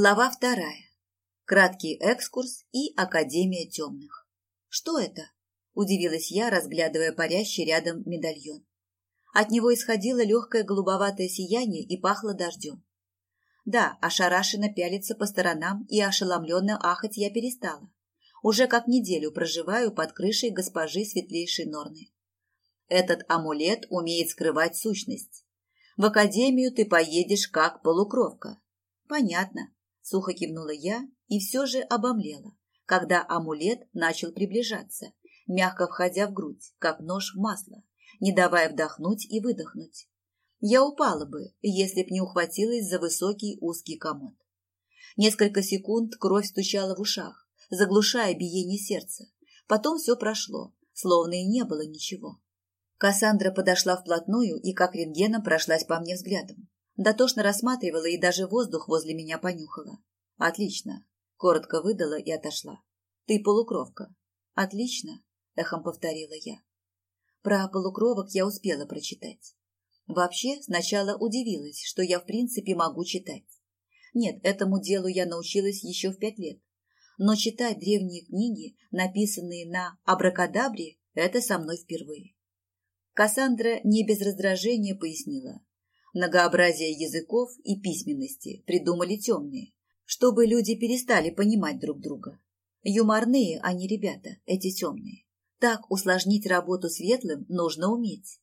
Глава вторая. Краткий экскурс и Академия темных. Что это? Удивилась я, разглядывая парящий рядом медальон. От него исходило легкое голубоватое сияние и пахло дождем. Да, ошарашенно пялиться по сторонам и ошеломленно ахать я перестала. Уже как неделю проживаю под крышей госпожи светлейшей Норны. Этот амулет умеет скрывать сущность. В академию ты поедешь как полукровка. Понятно Сухо кивнула я и все же обомлела, когда амулет начал приближаться, мягко входя в грудь, как нож в масло, не давая вдохнуть и выдохнуть. Я упала бы, если б не ухватилась за высокий узкий комод. Несколько секунд кровь стучала в ушах, заглушая биение сердца. Потом все прошло, словно и не было ничего. Кассандра подошла вплотную и как рентгеном прошлась по мне взглядом. Дотошно рассматривала и даже воздух возле меня понюхала. «Отлично», — коротко выдала и отошла. «Ты полукровка». «Отлично», — эхом повторила я. Про полукровок я успела прочитать. Вообще, сначала удивилась, что я в принципе могу читать. Нет, этому делу я научилась еще в пять лет. Но читать древние книги, написанные на абракадабре, это со мной впервые. Кассандра не без раздражения пояснила. Многообразие языков и письменности придумали темные, чтобы люди перестали понимать друг друга. Юморные они ребята, эти темные. Так усложнить работу светлым нужно уметь.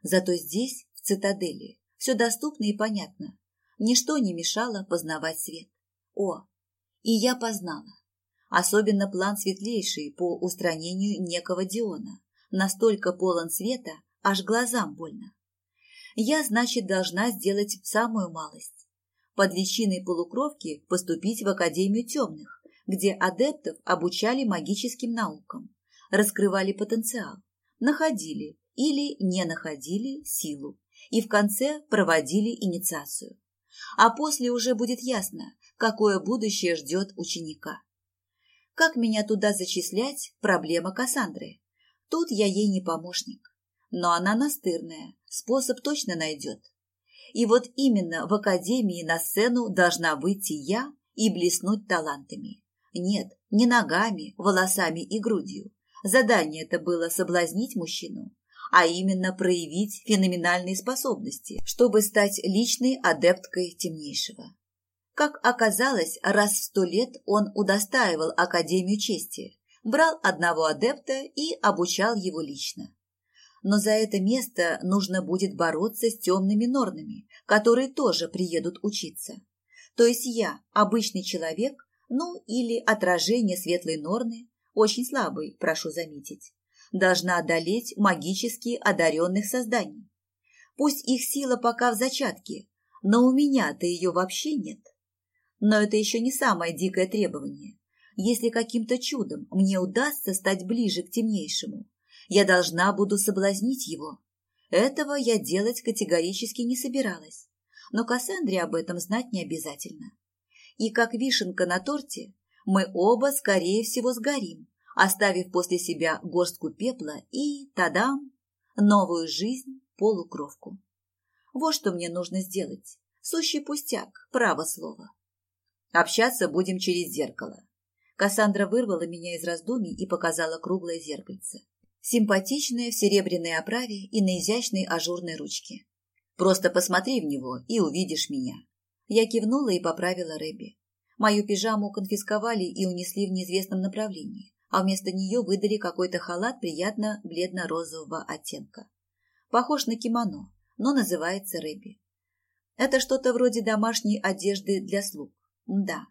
Зато здесь, в цитадели, все доступно и понятно. Ничто не мешало познавать свет. О, и я познала. Особенно план светлейший по устранению некого Диона. Настолько полон света, аж глазам больно я, значит, должна сделать самую малость. Под личиной полукровки поступить в Академию темных, где адептов обучали магическим наукам, раскрывали потенциал, находили или не находили силу и в конце проводили инициацию. А после уже будет ясно, какое будущее ждет ученика. Как меня туда зачислять – проблема Кассандры. Тут я ей не помощник. Но она настырная, способ точно найдет. И вот именно в академии на сцену должна выйти я и блеснуть талантами. Нет, не ногами, волосами и грудью. Задание это было соблазнить мужчину, а именно проявить феноменальные способности, чтобы стать личной адепткой темнейшего. Как оказалось, раз в сто лет он удостаивал Академию чести, брал одного адепта и обучал его лично но за это место нужно будет бороться с темными норнами, которые тоже приедут учиться. То есть я, обычный человек, ну или отражение светлой норны, очень слабый, прошу заметить, должна одолеть магически одаренных созданий. Пусть их сила пока в зачатке, но у меня-то ее вообще нет. Но это еще не самое дикое требование. Если каким-то чудом мне удастся стать ближе к темнейшему, я должна буду соблазнить его. Этого я делать категорически не собиралась, но Кассандре об этом знать не обязательно. И как вишенка на торте, мы оба, скорее всего, сгорим, оставив после себя горстку пепла и, тадам, новую жизнь, полукровку. Вот что мне нужно сделать. Сущий пустяк, право слово. Общаться будем через зеркало. Кассандра вырвала меня из раздумий и показала круглое зеркальце симпатичная в серебряной оправе и на изящной ажурной ручке. Просто посмотри в него и увидишь меня. Я кивнула и поправила Рэбби. Мою пижаму конфисковали и унесли в неизвестном направлении, а вместо нее выдали какой-то халат приятно бледно-розового оттенка. Похож на кимоно, но называется Рэбби. Это что-то вроде домашней одежды для слуг. Да.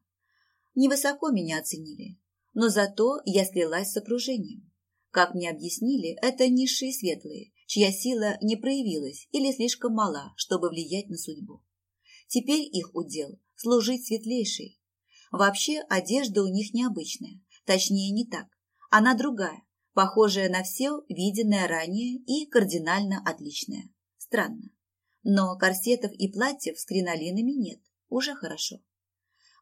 Невысоко меня оценили, но зато я слилась с окружением. Как мне объяснили, это низшие светлые, чья сила не проявилась или слишком мала, чтобы влиять на судьбу. Теперь их удел – служить светлейшей. Вообще одежда у них необычная, точнее не так. Она другая, похожая на все виденное ранее и кардинально отличная. Странно. Но корсетов и платьев с кринолинами нет, уже хорошо.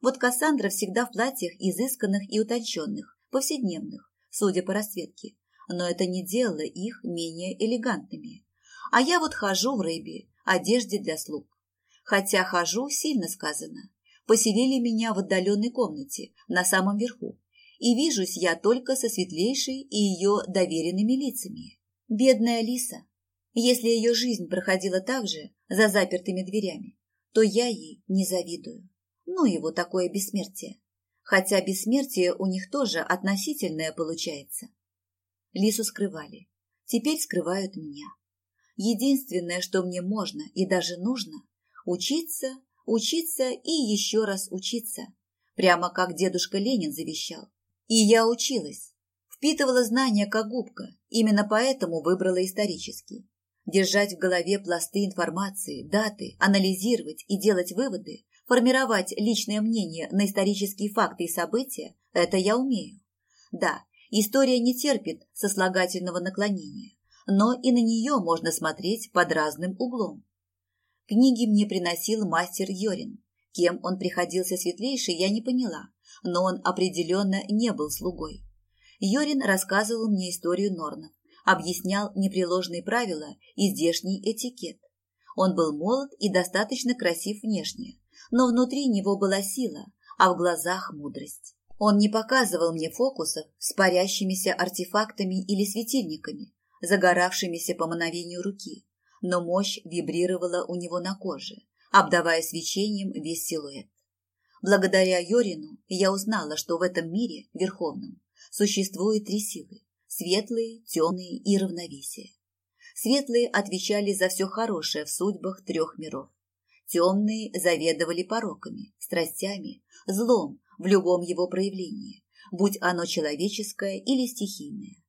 Вот Кассандра всегда в платьях изысканных и утонченных, повседневных, судя по расцветке, но это не делало их менее элегантными. А я вот хожу в рыбе, одежде для слуг. Хотя хожу, сильно сказано. поселили меня в отдаленной комнате на самом верху, и вижусь я только со светлейшей и ее доверенными лицами. Бедная Лиса. Если ее жизнь проходила так же, за запертыми дверями, то я ей не завидую. Ну его такое бессмертие. Хотя бессмертие у них тоже относительное получается. Лису скрывали. Теперь скрывают меня. Единственное, что мне можно и даже нужно – учиться, учиться и еще раз учиться. Прямо как дедушка Ленин завещал. И я училась. Впитывала знания как губка, именно поэтому выбрала исторический. Держать в голове пласты информации, даты, анализировать и делать выводы, формировать личное мнение на исторические факты и события – это я умею. Да, история не терпит сослагательного наклонения, но и на нее можно смотреть под разным углом. Книги мне приносил мастер Йорин. Кем он приходился светлейший, я не поняла, но он определенно не был слугой. Йорин рассказывал мне историю Норнов, объяснял непреложные правила и здешний этикет. Он был молод и достаточно красив внешне, но внутри него была сила, а в глазах мудрость. Он не показывал мне фокусов с парящимися артефактами или светильниками, загоравшимися по мановению руки, но мощь вибрировала у него на коже, обдавая свечением весь силуэт. Благодаря Йорину я узнала, что в этом мире, верховном, существует три силы – светлые, темные и равновесие. Светлые отвечали за все хорошее в судьбах трех миров. Темные заведовали пороками, страстями, злом в любом его проявлении, будь оно человеческое или стихийное.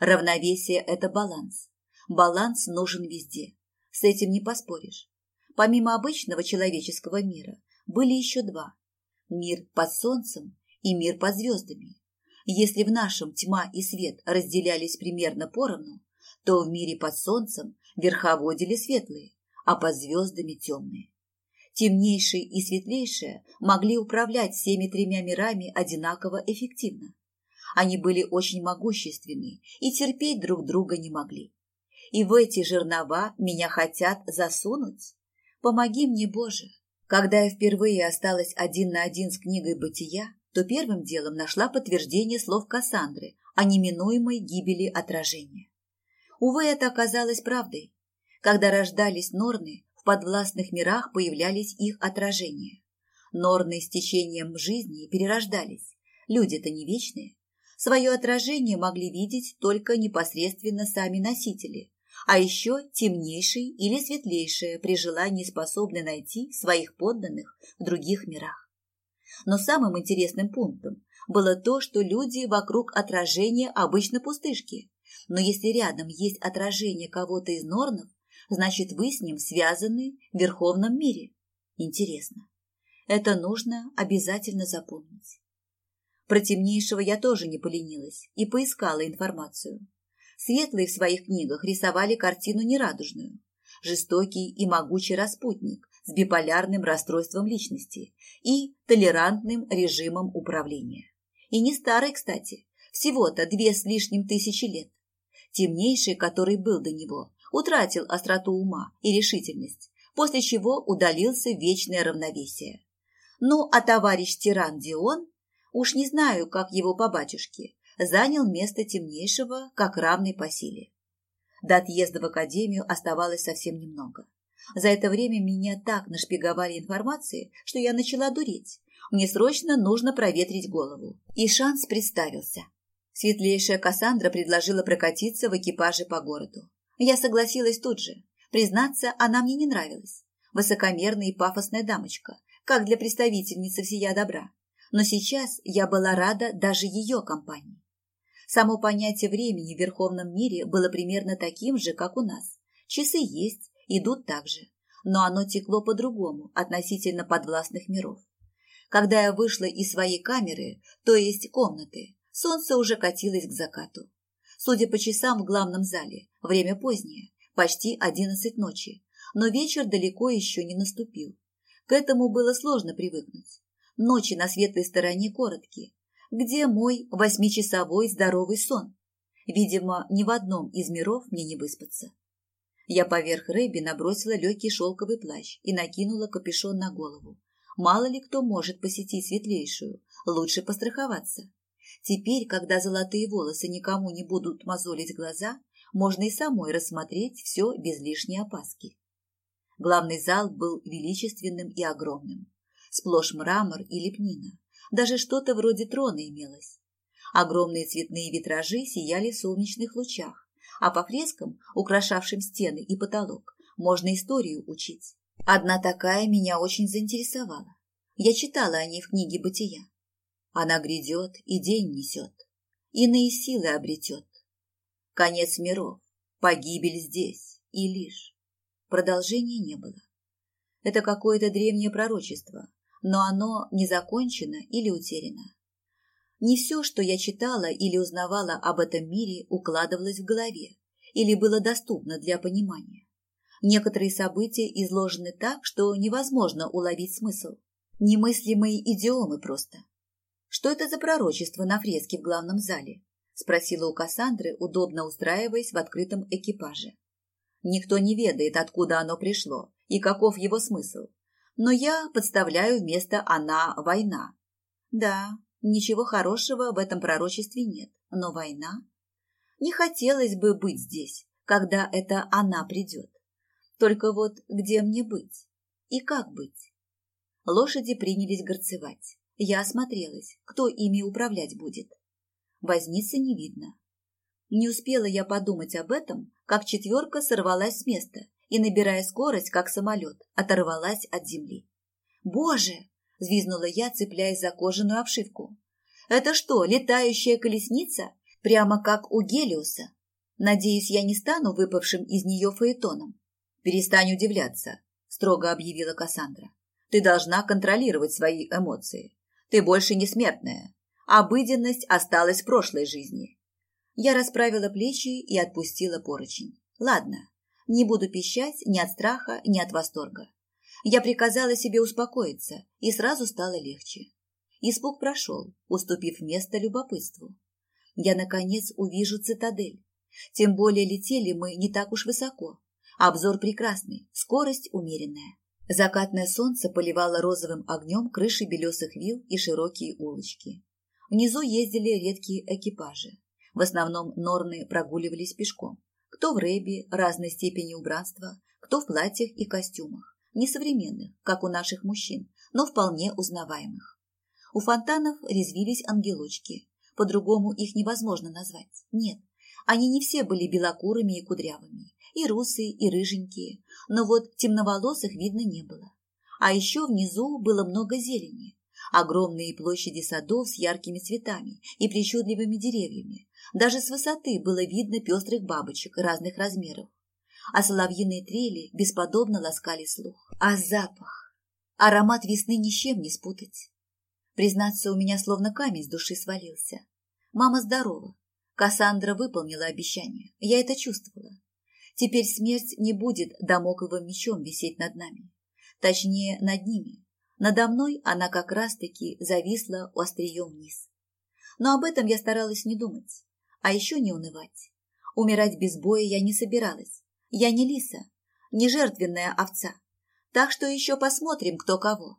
Равновесие – это баланс. Баланс нужен везде. С этим не поспоришь. Помимо обычного человеческого мира были еще два мир под солнцем и мир под звездами. Если в нашем тьма и свет разделялись примерно поровну, то в мире под солнцем верховодили светлые, а под звездами темные. Темнейшие и светлейшие могли управлять всеми тремя мирами одинаково эффективно. Они были очень могущественны и терпеть друг друга не могли. И в эти жернова меня хотят засунуть? Помоги мне, Боже! Когда я впервые осталась один на один с книгой «Бытия», то первым делом нашла подтверждение слов Кассандры о неминуемой гибели отражения. Увы, это оказалось правдой. Когда рождались норны, подвластных мирах появлялись их отражения. Норны с течением жизни перерождались. Люди-то не вечные. Свое отражение могли видеть только непосредственно сами носители, а еще темнейший или светлейшее при желании способны найти своих подданных в других мирах. Но самым интересным пунктом было то, что люди вокруг отражения обычно пустышки, но если рядом есть отражение кого-то из норнов, значит вы с ним связаны в верховном мире. Интересно. Это нужно обязательно запомнить. Про темнейшего я тоже не поленилась и поискала информацию. Светлые в своих книгах рисовали картину нерадужную. Жестокий и могучий распутник с биполярным расстройством личности и толерантным режимом управления. И не старый, кстати, всего-то две с лишним тысячи лет. Темнейший, который был до него, утратил остроту ума и решительность, после чего удалился в вечное равновесие. Ну, а товарищ тиран Дион, уж не знаю, как его по батюшке, занял место темнейшего как равный по силе. До отъезда в академию оставалось совсем немного. За это время меня так нашпиговали информацией, что я начала дуреть. Мне срочно нужно проветрить голову. И шанс представился. Светлейшая Кассандра предложила прокатиться в экипаже по городу. Я согласилась тут же. Признаться, она мне не нравилась. Высокомерная и пафосная дамочка, как для представительницы всея добра. Но сейчас я была рада даже ее компании. Само понятие времени в верховном мире было примерно таким же, как у нас. Часы есть, идут так же, но оно текло по-другому относительно подвластных миров. Когда я вышла из своей камеры, то есть комнаты, солнце уже катилось к закату. Судя по часам в главном зале, время позднее, почти одиннадцать ночи, но вечер далеко еще не наступил. К этому было сложно привыкнуть. Ночи на светлой стороне короткие, где мой восьмичасовой здоровый сон? Видимо, ни в одном из миров мне не выспаться. Я поверх Рэби набросила легкий шелковый плащ и накинула капюшон на голову. Мало ли кто может посетить светлейшую, лучше постраховаться. Теперь, когда золотые волосы никому не будут мозолить глаза, можно и самой рассмотреть все без лишней опаски. Главный зал был величественным и огромным. Сплошь мрамор и лепнина. Даже что-то вроде трона имелось. Огромные цветные витражи сияли в солнечных лучах, а по фрескам, украшавшим стены и потолок, можно историю учить. Одна такая меня очень заинтересовала. Я читала о ней в книге «Бытия». Она грядет и день несет, иные силы обретет. Конец миров, погибель здесь и лишь. Продолжения не было. Это какое-то древнее пророчество, но оно не закончено или утеряно. Не все, что я читала или узнавала об этом мире, укладывалось в голове или было доступно для понимания. Некоторые события изложены так, что невозможно уловить смысл. Немыслимые идиомы просто. Что это за пророчество на фреске в главном зале? Спросила у Кассандры, удобно устраиваясь в открытом экипаже. Никто не ведает, откуда оно пришло и каков его смысл. Но я подставляю вместо «она» «война». Да, ничего хорошего в этом пророчестве нет, но война... Не хотелось бы быть здесь, когда это она придет. Только вот где мне быть? И как быть? Лошади принялись горцевать. Я осмотрелась, кто ими управлять будет. Возницы не видно. Не успела я подумать об этом, как четверка сорвалась с места и, набирая скорость, как самолет, оторвалась от земли. «Боже!» – взвизнула я, цепляясь за кожаную обшивку. «Это что, летающая колесница? Прямо как у Гелиоса? Надеюсь, я не стану выпавшим из нее фаэтоном?» «Перестань удивляться», – строго объявила Кассандра. «Ты должна контролировать свои эмоции. Ты больше не смертная. Обыденность осталась в прошлой жизни. Я расправила плечи и отпустила поручень. Ладно, не буду пищать ни от страха, ни от восторга. Я приказала себе успокоиться, и сразу стало легче. Испуг прошел, уступив место любопытству. Я, наконец, увижу цитадель. Тем более летели мы не так уж высоко. Обзор прекрасный, скорость умеренная. Закатное солнце поливало розовым огнем крыши белесых вил и широкие улочки. Внизу ездили редкие экипажи. В основном норны прогуливались пешком. Кто в рэбе разной степени убранства, кто в платьях и костюмах. Несовременных, как у наших мужчин, но вполне узнаваемых. У фонтанов резвились ангелочки. По-другому их невозможно назвать. Нет, они не все были белокурыми и кудрявыми и русые, и рыженькие, но вот темноволосых видно не было. А еще внизу было много зелени, огромные площади садов с яркими цветами и причудливыми деревьями. Даже с высоты было видно пестрых бабочек разных размеров. А соловьиные трели бесподобно ласкали слух. А запах! Аромат весны ни с чем не спутать. Признаться, у меня словно камень с души свалился. Мама здорова. Кассандра выполнила обещание. Я это чувствовала. Теперь смерть не будет домокловым мечом висеть над нами. Точнее, над ними. Надо мной она как раз-таки зависла острием вниз. Но об этом я старалась не думать. А еще не унывать. Умирать без боя я не собиралась. Я не лиса, не жертвенная овца. Так что еще посмотрим, кто кого.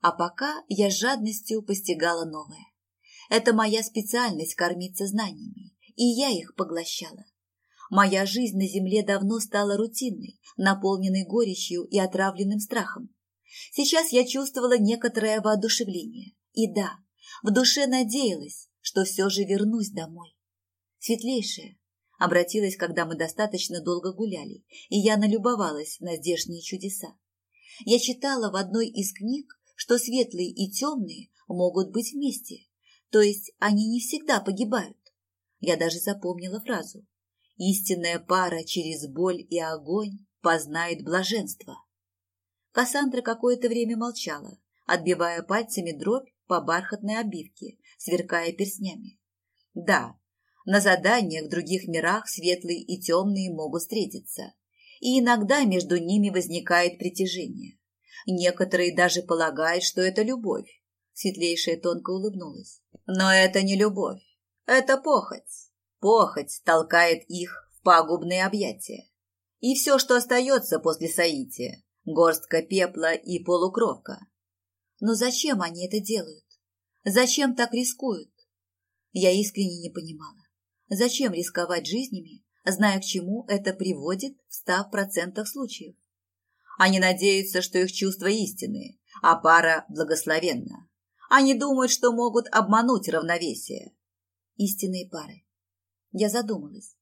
А пока я с жадностью постигала новое. Это моя специальность кормиться знаниями, и я их поглощала. Моя жизнь на земле давно стала рутинной, наполненной горечью и отравленным страхом. Сейчас я чувствовала некоторое воодушевление. И да, в душе надеялась, что все же вернусь домой. Светлейшая, обратилась, когда мы достаточно долго гуляли, и я налюбовалась на здешние чудеса. Я читала в одной из книг, что светлые и темные могут быть вместе, то есть они не всегда погибают. Я даже запомнила фразу Истинная пара через боль и огонь познает блаженство. Кассандра какое-то время молчала, отбивая пальцами дробь по бархатной обивке, сверкая перстнями. Да, на заданиях в других мирах светлые и темные могут встретиться, и иногда между ними возникает притяжение. Некоторые даже полагают, что это любовь. Светлейшая тонко улыбнулась. Но это не любовь, это похоть. Похоть толкает их в пагубные объятия. И все, что остается после соития – горстка пепла и полукровка. Но зачем они это делают? Зачем так рискуют? Я искренне не понимала. Зачем рисковать жизнями, зная, к чему это приводит в 100% случаев? Они надеются, что их чувства истинные, а пара благословенна. Они думают, что могут обмануть равновесие. Истинные пары. Я задумалась,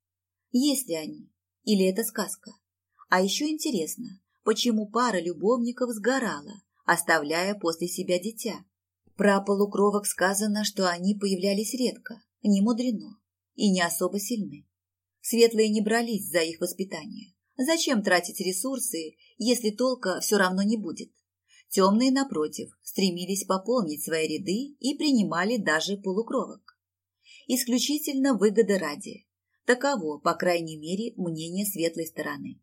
есть ли они, или это сказка. А еще интересно, почему пара любовников сгорала, оставляя после себя дитя. Про полукровок сказано, что они появлялись редко, не мудрено и не особо сильны. Светлые не брались за их воспитание. Зачем тратить ресурсы, если толка все равно не будет? Темные, напротив, стремились пополнить свои ряды и принимали даже полукровок. Исключительно выгода ради. Таково, по крайней мере, мнение светлой стороны.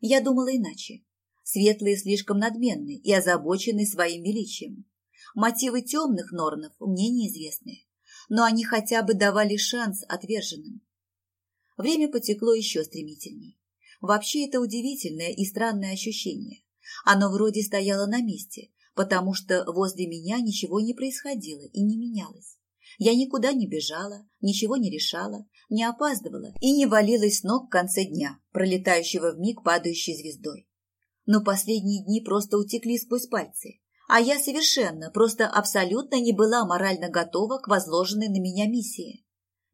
Я думала иначе. Светлые слишком надменны и озабочены своим величием. Мотивы темных норнов мне неизвестны, но они хотя бы давали шанс отверженным. Время потекло еще стремительней. Вообще это удивительное и странное ощущение. Оно вроде стояло на месте, потому что возле меня ничего не происходило и не менялось. Я никуда не бежала, ничего не решала, не опаздывала и не валилась с ног в конце дня, пролетающего в миг падающей звездой но последние дни просто утекли сквозь пальцы, а я совершенно, просто абсолютно не была морально готова к возложенной на меня миссии.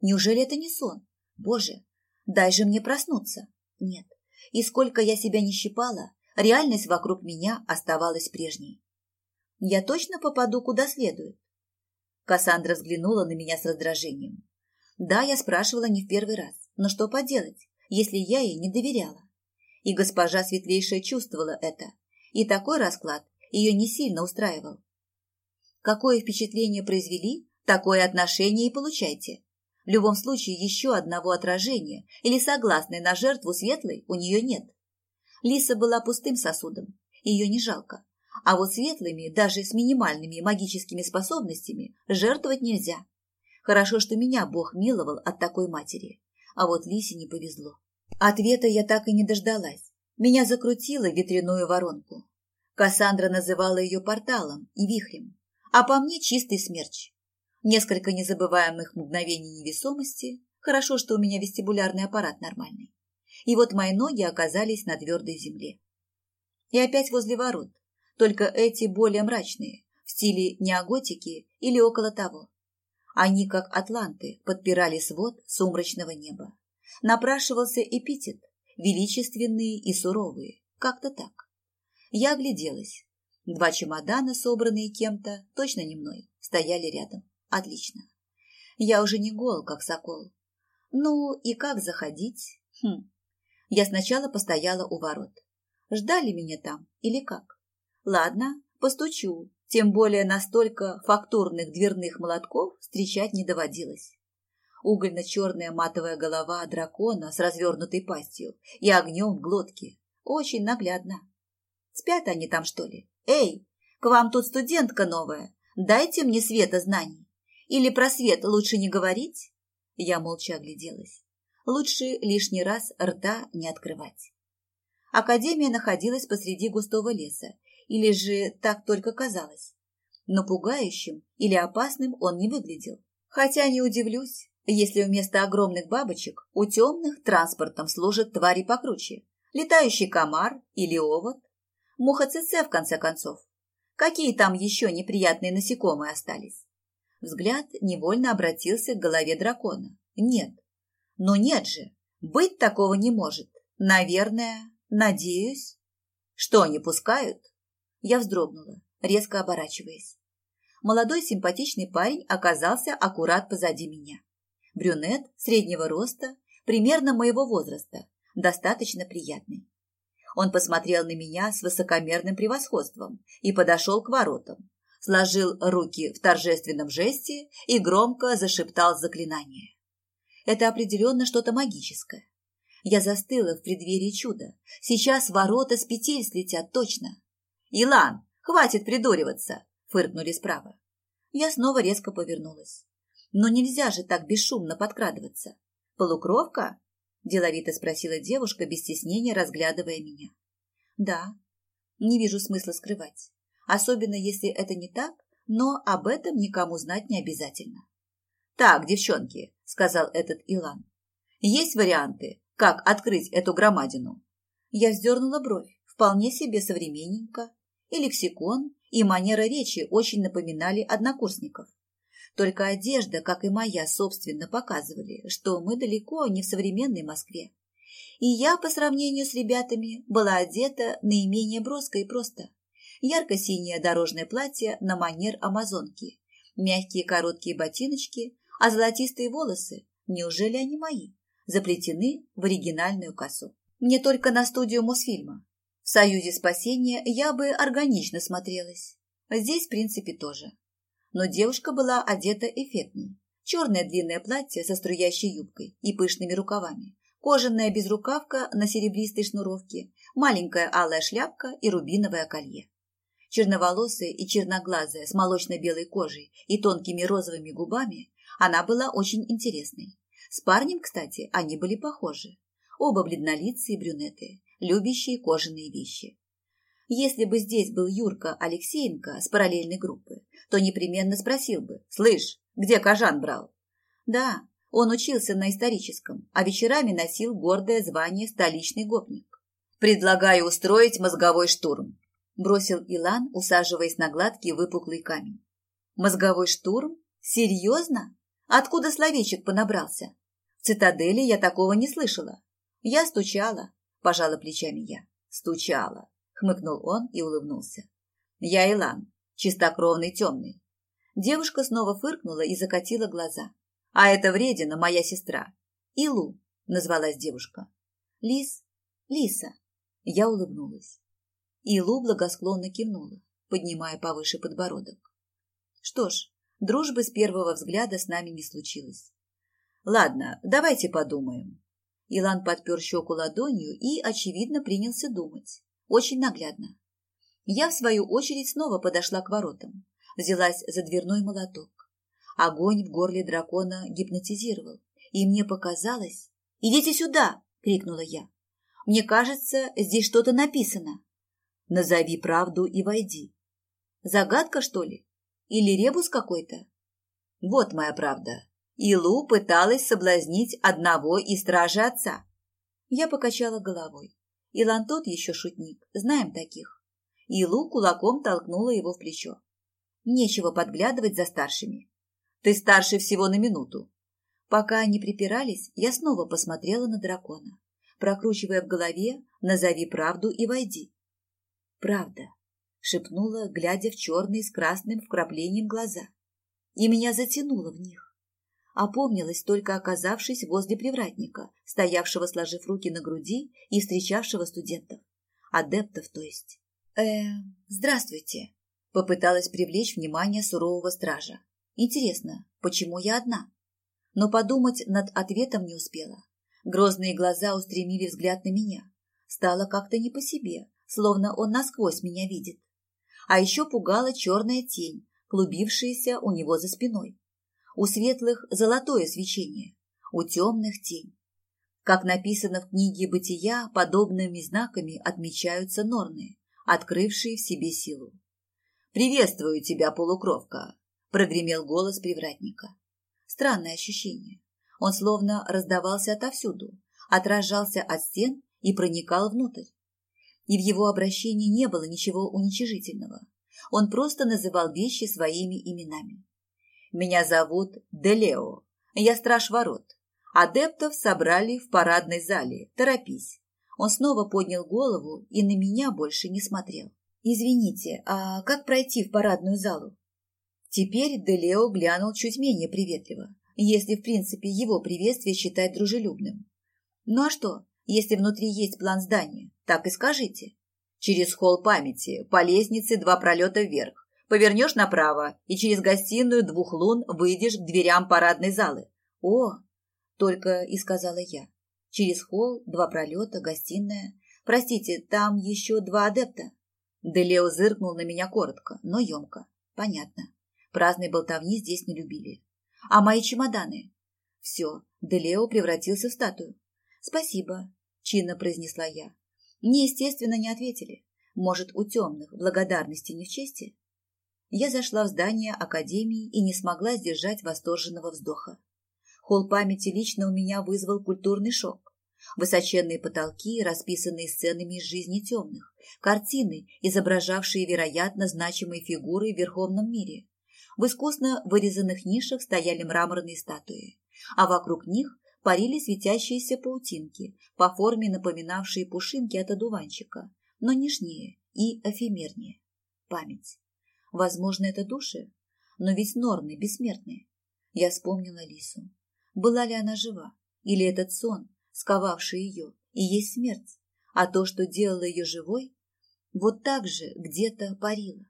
Неужели это не сон? Боже, дай же мне проснуться. Нет. И сколько я себя не щипала, реальность вокруг меня оставалась прежней. Я точно попаду куда следует. Кассандра взглянула на меня с раздражением. Да, я спрашивала не в первый раз, но что поделать, если я ей не доверяла? И госпожа Светлейшая чувствовала это, и такой расклад ее не сильно устраивал. Какое впечатление произвели, такое отношение и получайте. В любом случае, еще одного отражения или согласной на жертву светлой у нее нет. Лиса была пустым сосудом, ее не жалко. А вот светлыми, даже с минимальными магическими способностями, жертвовать нельзя. Хорошо, что меня Бог миловал от такой матери, а вот Лисе не повезло. Ответа я так и не дождалась. Меня закрутило в ветряную воронку. Кассандра называла ее порталом и вихрем, а по мне чистый смерч. Несколько незабываемых мгновений невесомости. Хорошо, что у меня вестибулярный аппарат нормальный. И вот мои ноги оказались на твердой земле. И опять возле ворот, только эти более мрачные, в стиле неоготики или около того. Они, как атланты, подпирали свод сумрачного неба напрашивался эпитет величественные и суровые, как-то так. Я огляделась. Два чемодана, собранные кем-то, точно не мной, стояли рядом. Отлично. Я уже не гол, как сокол. Ну и как заходить? Хм. Я сначала постояла у ворот. Ждали меня там или как? Ладно, постучу. Тем более настолько фактурных дверных молотков встречать не доводилось угольно-черная матовая голова дракона с развернутой пастью и огнем в глотке. Очень наглядно. Спят они там, что ли? Эй, к вам тут студентка новая. Дайте мне света знаний. Или про свет лучше не говорить? Я молча огляделась. Лучше лишний раз рта не открывать. Академия находилась посреди густого леса, или же так только казалось. Но пугающим или опасным он не выглядел. Хотя не удивлюсь, если вместо огромных бабочек у темных транспортом служат твари покруче. Летающий комар или овод. Муха ЦЦ, в конце концов. Какие там еще неприятные насекомые остались? Взгляд невольно обратился к голове дракона. Нет. Но нет же. Быть такого не может. Наверное, надеюсь. Что, не пускают? Я вздрогнула, резко оборачиваясь. Молодой симпатичный парень оказался аккурат позади меня. Брюнет среднего роста, примерно моего возраста, достаточно приятный. Он посмотрел на меня с высокомерным превосходством и подошел к воротам, сложил руки в торжественном жесте и громко зашептал заклинание. Это определенно что-то магическое. Я застыла в преддверии чуда. Сейчас ворота с петель слетят точно. «Илан, хватит придуриваться!» – фыркнули справа. Я снова резко повернулась. Но нельзя же так бесшумно подкрадываться. Полукровка? Деловито спросила девушка, без стеснения разглядывая меня. Да. Не вижу смысла скрывать. особенно если это не так, но об этом никому знать не обязательно. «Так, девчонки», — сказал этот Илан, — «есть варианты, как открыть эту громадину?» Я вздернула бровь, вполне себе современненько, и лексикон, и манера речи очень напоминали однокурсников. Только одежда, как и моя, собственно, показывали, что мы далеко не в современной Москве. И я, по сравнению с ребятами, была одета наименее броско и просто. Ярко-синее дорожное платье на манер амазонки, мягкие короткие ботиночки, а золотистые волосы, неужели они мои, заплетены в оригинальную косу. Мне только на студию Мосфильма. В «Союзе спасения» я бы органично смотрелась. Здесь, в принципе, тоже. Но девушка была одета эффектней. Черное длинное платье со струящей юбкой и пышными рукавами, кожаная безрукавка на серебристой шнуровке, маленькая алая шляпка и рубиновое колье. Черноволосая и черноглазая с молочно-белой кожей и тонкими розовыми губами, она была очень интересной. С парнем, кстати, они были похожи. Оба бледнолицые брюнеты, любящие кожаные вещи. Если бы здесь был Юрка Алексеенко с параллельной группы, то непременно спросил бы, «Слышь, где Кожан брал?» Да, он учился на историческом, а вечерами носил гордое звание столичный гопник. «Предлагаю устроить мозговой штурм», – бросил Илан, усаживаясь на гладкий выпуклый камень. «Мозговой штурм? Серьезно? Откуда словечек понабрался? В цитадели я такого не слышала. Я стучала, пожала плечами я. Стучала, хмыкнул он и улыбнулся. Я Илан, чистокровный темный. Девушка снова фыркнула и закатила глаза. А это вредина, моя сестра. Илу, назвалась девушка. Лис, Лиса. Я улыбнулась. Илу благосклонно кивнула, поднимая повыше подбородок. Что ж, дружбы с первого взгляда с нами не случилось. Ладно, давайте подумаем. Илан подпер щеку ладонью и, очевидно, принялся думать. Очень наглядно. Я, в свою очередь, снова подошла к воротам. Взялась за дверной молоток. Огонь в горле дракона гипнотизировал. И мне показалось... «Идите сюда!» — крикнула я. «Мне кажется, здесь что-то написано». «Назови правду и войди». «Загадка, что ли? Или ребус какой-то?» «Вот моя правда. Илу пыталась соблазнить одного из стражей отца». Я покачала головой. Илан тот еще шутник, знаем таких. Илу кулаком толкнула его в плечо. Нечего подглядывать за старшими. Ты старше всего на минуту. Пока они припирались, я снова посмотрела на дракона, прокручивая в голове «Назови правду и войди». «Правда», — шепнула, глядя в черные с красным вкраплением глаза. И меня затянуло в них. Опомнилась, только оказавшись возле привратника, стоявшего, сложив руки на груди и встречавшего студентов. Адептов, то есть. э здравствуйте», — попыталась привлечь внимание сурового стража. Интересно, почему я одна? Но подумать над ответом не успела. Грозные глаза устремили взгляд на меня. Стало как-то не по себе, словно он насквозь меня видит. А еще пугала черная тень, клубившаяся у него за спиной. У светлых золотое свечение, у темных тень. Как написано в книге «Бытия», подобными знаками отмечаются норны, открывшие в себе силу. «Приветствую тебя, полукровка!» прогремел голос привратника. Странное ощущение. Он словно раздавался отовсюду, отражался от стен и проникал внутрь. И в его обращении не было ничего уничижительного. Он просто называл вещи своими именами. «Меня зовут Делео. Я страж ворот. Адептов собрали в парадной зале. Торопись». Он снова поднял голову и на меня больше не смотрел. «Извините, а как пройти в парадную залу?» Теперь Делео глянул чуть менее приветливо, если в принципе его приветствие считать дружелюбным. Ну а что, если внутри есть план здания, так и скажите. Через холл памяти, по лестнице два пролета вверх. Повернешь направо, и через гостиную двух лун выйдешь к дверям парадной залы. О, только и сказала я. Через холл, два пролета, гостиная. Простите, там еще два адепта. Делео зыркнул на меня коротко, но емко. Понятно. Праздной болтовни здесь не любили. А мои чемоданы? Все, Делео превратился в статую. Спасибо, чинно произнесла я. Мне, естественно, не ответили. Может, у темных благодарности не в чести? Я зашла в здание Академии и не смогла сдержать восторженного вздоха. Холл памяти лично у меня вызвал культурный шок. Высоченные потолки, расписанные сценами из жизни темных, картины, изображавшие, вероятно, значимые фигуры в верховном мире. В искусно вырезанных нишах стояли мраморные статуи, а вокруг них парили светящиеся паутинки, по форме напоминавшие пушинки от одуванчика, но нежнее и эфемернее. Память. Возможно, это души, но ведь норны бессмертные. Я вспомнила Лису. Была ли она жива? Или этот сон, сковавший ее, и есть смерть? А то, что делало ее живой, вот так же где-то парило.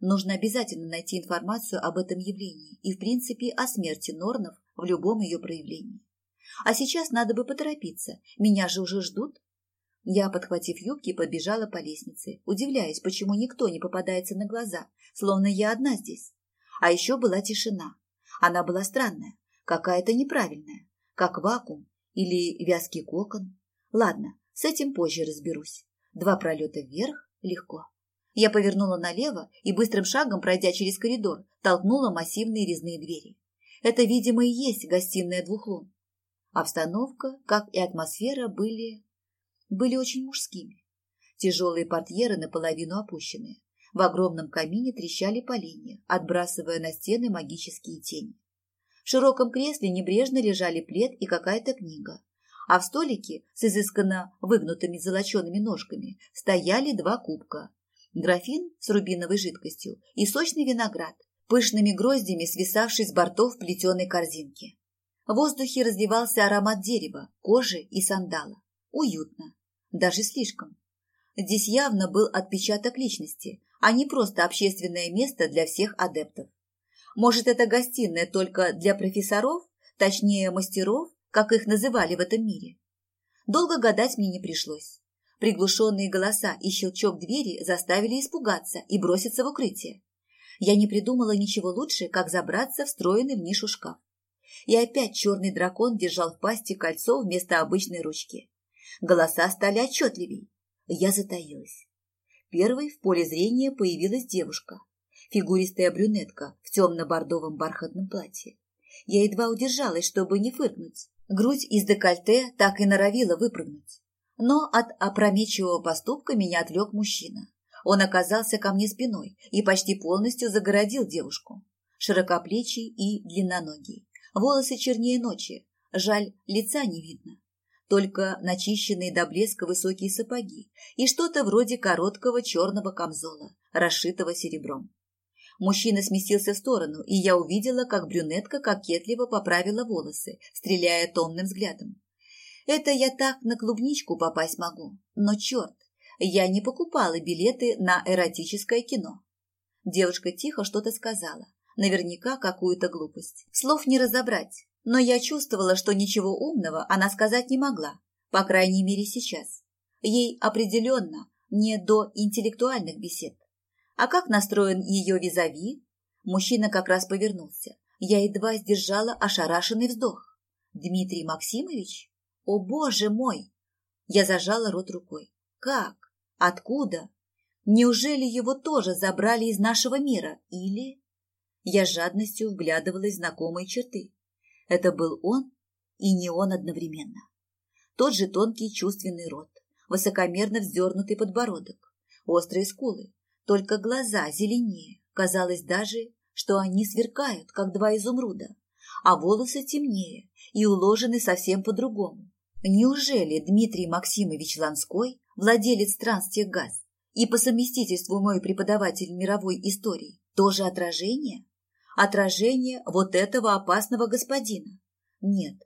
Нужно обязательно найти информацию об этом явлении и, в принципе, о смерти Норнов в любом ее проявлении. А сейчас надо бы поторопиться, меня же уже ждут. Я, подхватив юбки, подбежала по лестнице, удивляясь, почему никто не попадается на глаза, словно я одна здесь. А еще была тишина. Она была странная, какая-то неправильная, как вакуум или вязкий кокон. Ладно, с этим позже разберусь. Два пролета вверх – легко. Я повернула налево и быстрым шагом, пройдя через коридор, толкнула массивные резные двери. Это, видимо, и есть гостиная двух лун. Обстановка, как и атмосфера, были... были очень мужскими. Тяжелые портьеры наполовину опущенные. В огромном камине трещали поленья, отбрасывая на стены магические тени. В широком кресле небрежно лежали плед и какая-то книга, а в столике с изысканно выгнутыми золочеными ножками стояли два кубка, графин с рубиновой жидкостью и сочный виноград, пышными гроздями свисавший с бортов плетеной корзинки. В воздухе разливался аромат дерева, кожи и сандала. Уютно. Даже слишком. Здесь явно был отпечаток личности, а не просто общественное место для всех адептов. Может, это гостиная только для профессоров, точнее мастеров, как их называли в этом мире. Долго гадать мне не пришлось. Приглушенные голоса и щелчок двери заставили испугаться и броситься в укрытие. Я не придумала ничего лучше, как забраться встроенный в нишу шкаф. И опять черный дракон держал в пасти кольцо вместо обычной ручки. Голоса стали отчетливей. Я затаилась. Первой в поле зрения появилась девушка. Фигуристая брюнетка в темно-бордовом бархатном платье. Я едва удержалась, чтобы не фыркнуть. Грудь из декольте так и норовила выпрыгнуть. Но от опрометчивого поступка меня отвлек мужчина. Он оказался ко мне спиной и почти полностью загородил девушку. Широкоплечий и длинноногий. Волосы чернее ночи. Жаль, лица не видно. Только начищенные до блеска высокие сапоги и что-то вроде короткого черного камзола, расшитого серебром. Мужчина сместился в сторону, и я увидела, как брюнетка кокетливо поправила волосы, стреляя томным взглядом. Это я так на клубничку попасть могу. Но черт, я не покупала билеты на эротическое кино. Девушка тихо что-то сказала, наверняка какую-то глупость. Слов не разобрать, но я чувствовала, что ничего умного она сказать не могла, по крайней мере сейчас. Ей определенно не до интеллектуальных бесед. А как настроен ее визави? Мужчина как раз повернулся. Я едва сдержала ошарашенный вздох. Дмитрий Максимович? О, боже мой! Я зажала рот рукой. Как? Откуда? Неужели его тоже забрали из нашего мира? Или... Я жадностью вглядывалась в знакомые черты. Это был он и не он одновременно. Тот же тонкий чувственный рот, высокомерно вздернутый подбородок, острые скулы, только глаза зеленее. Казалось даже, что они сверкают, как два изумруда, а волосы темнее и уложены совсем по-другому. Неужели Дмитрий Максимович Ланской, владелец Транстехгаз и по совместительству мой преподаватель мировой истории, тоже отражение? Отражение вот этого опасного господина? Нет,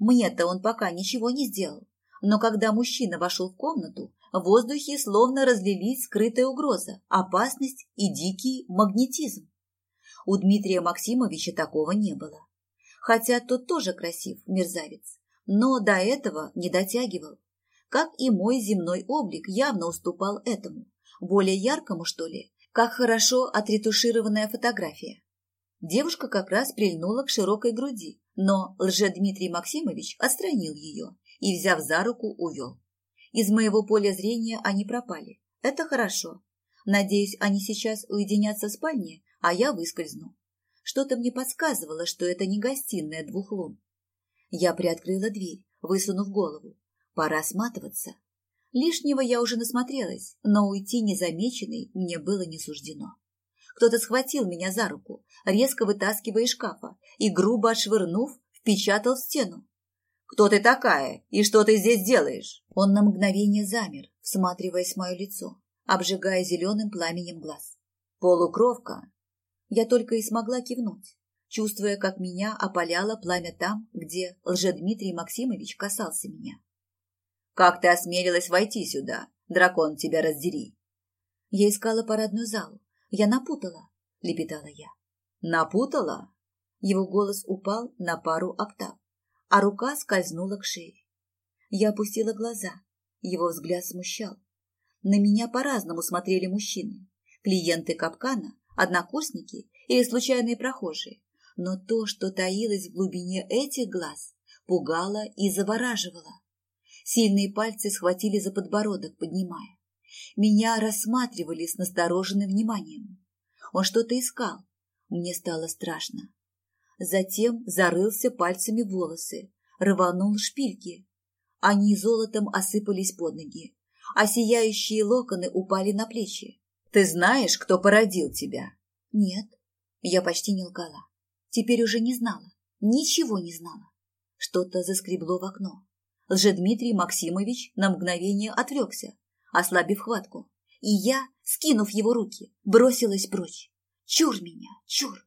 мне-то он пока ничего не сделал. Но когда мужчина вошел в комнату, в воздухе словно разлились скрытая угроза, опасность и дикий магнетизм. У Дмитрия Максимовича такого не было. Хотя тот тоже красив, мерзавец но до этого не дотягивал. Как и мой земной облик явно уступал этому, более яркому, что ли, как хорошо отретушированная фотография. Девушка как раз прильнула к широкой груди, но лже-Дмитрий Максимович отстранил ее и, взяв за руку, увел. Из моего поля зрения они пропали, Это хорошо. Надеюсь, они сейчас уединятся в спальне, а я выскользну. Что-то мне подсказывало, что это не гостиная двух лун. Я приоткрыла дверь, высунув голову. Пора сматываться. Лишнего я уже насмотрелась, но уйти незамеченной мне было не суждено. Кто-то схватил меня за руку, резко вытаскивая из шкафа и, грубо отшвырнув, впечатал в стену. «Кто ты такая и что ты здесь делаешь?» Он на мгновение замер, всматриваясь в мое лицо, обжигая зеленым пламенем глаз. «Полукровка!» Я только и смогла кивнуть, чувствуя, как меня опаляло пламя там, где Лжедмитрий Максимович касался меня. Как ты осмелилась войти сюда? Дракон тебя раздери. Я искала парадную залу. Я напутала, лепетала я. Напутала? Его голос упал на пару октав, а рука скользнула к шее. Я опустила глаза. Его взгляд смущал. На меня по-разному смотрели мужчины. Клиенты капкана, однокурсники или случайные прохожие. Но то, что таилось в глубине этих глаз, пугало и завораживало. Сильные пальцы схватили за подбородок, поднимая. Меня рассматривали с настороженным вниманием. Он что-то искал. Мне стало страшно. Затем зарылся пальцами в волосы, рванул шпильки. Они золотом осыпались под ноги, а сияющие локоны упали на плечи. «Ты знаешь, кто породил тебя?» «Нет». Я почти не лгала. Теперь уже не знала. Ничего не знала. Что-то заскребло в окно. Лжедмитрий Максимович на мгновение отвлекся, ослабив хватку, и я, скинув его руки, бросилась прочь. Чур меня, чур!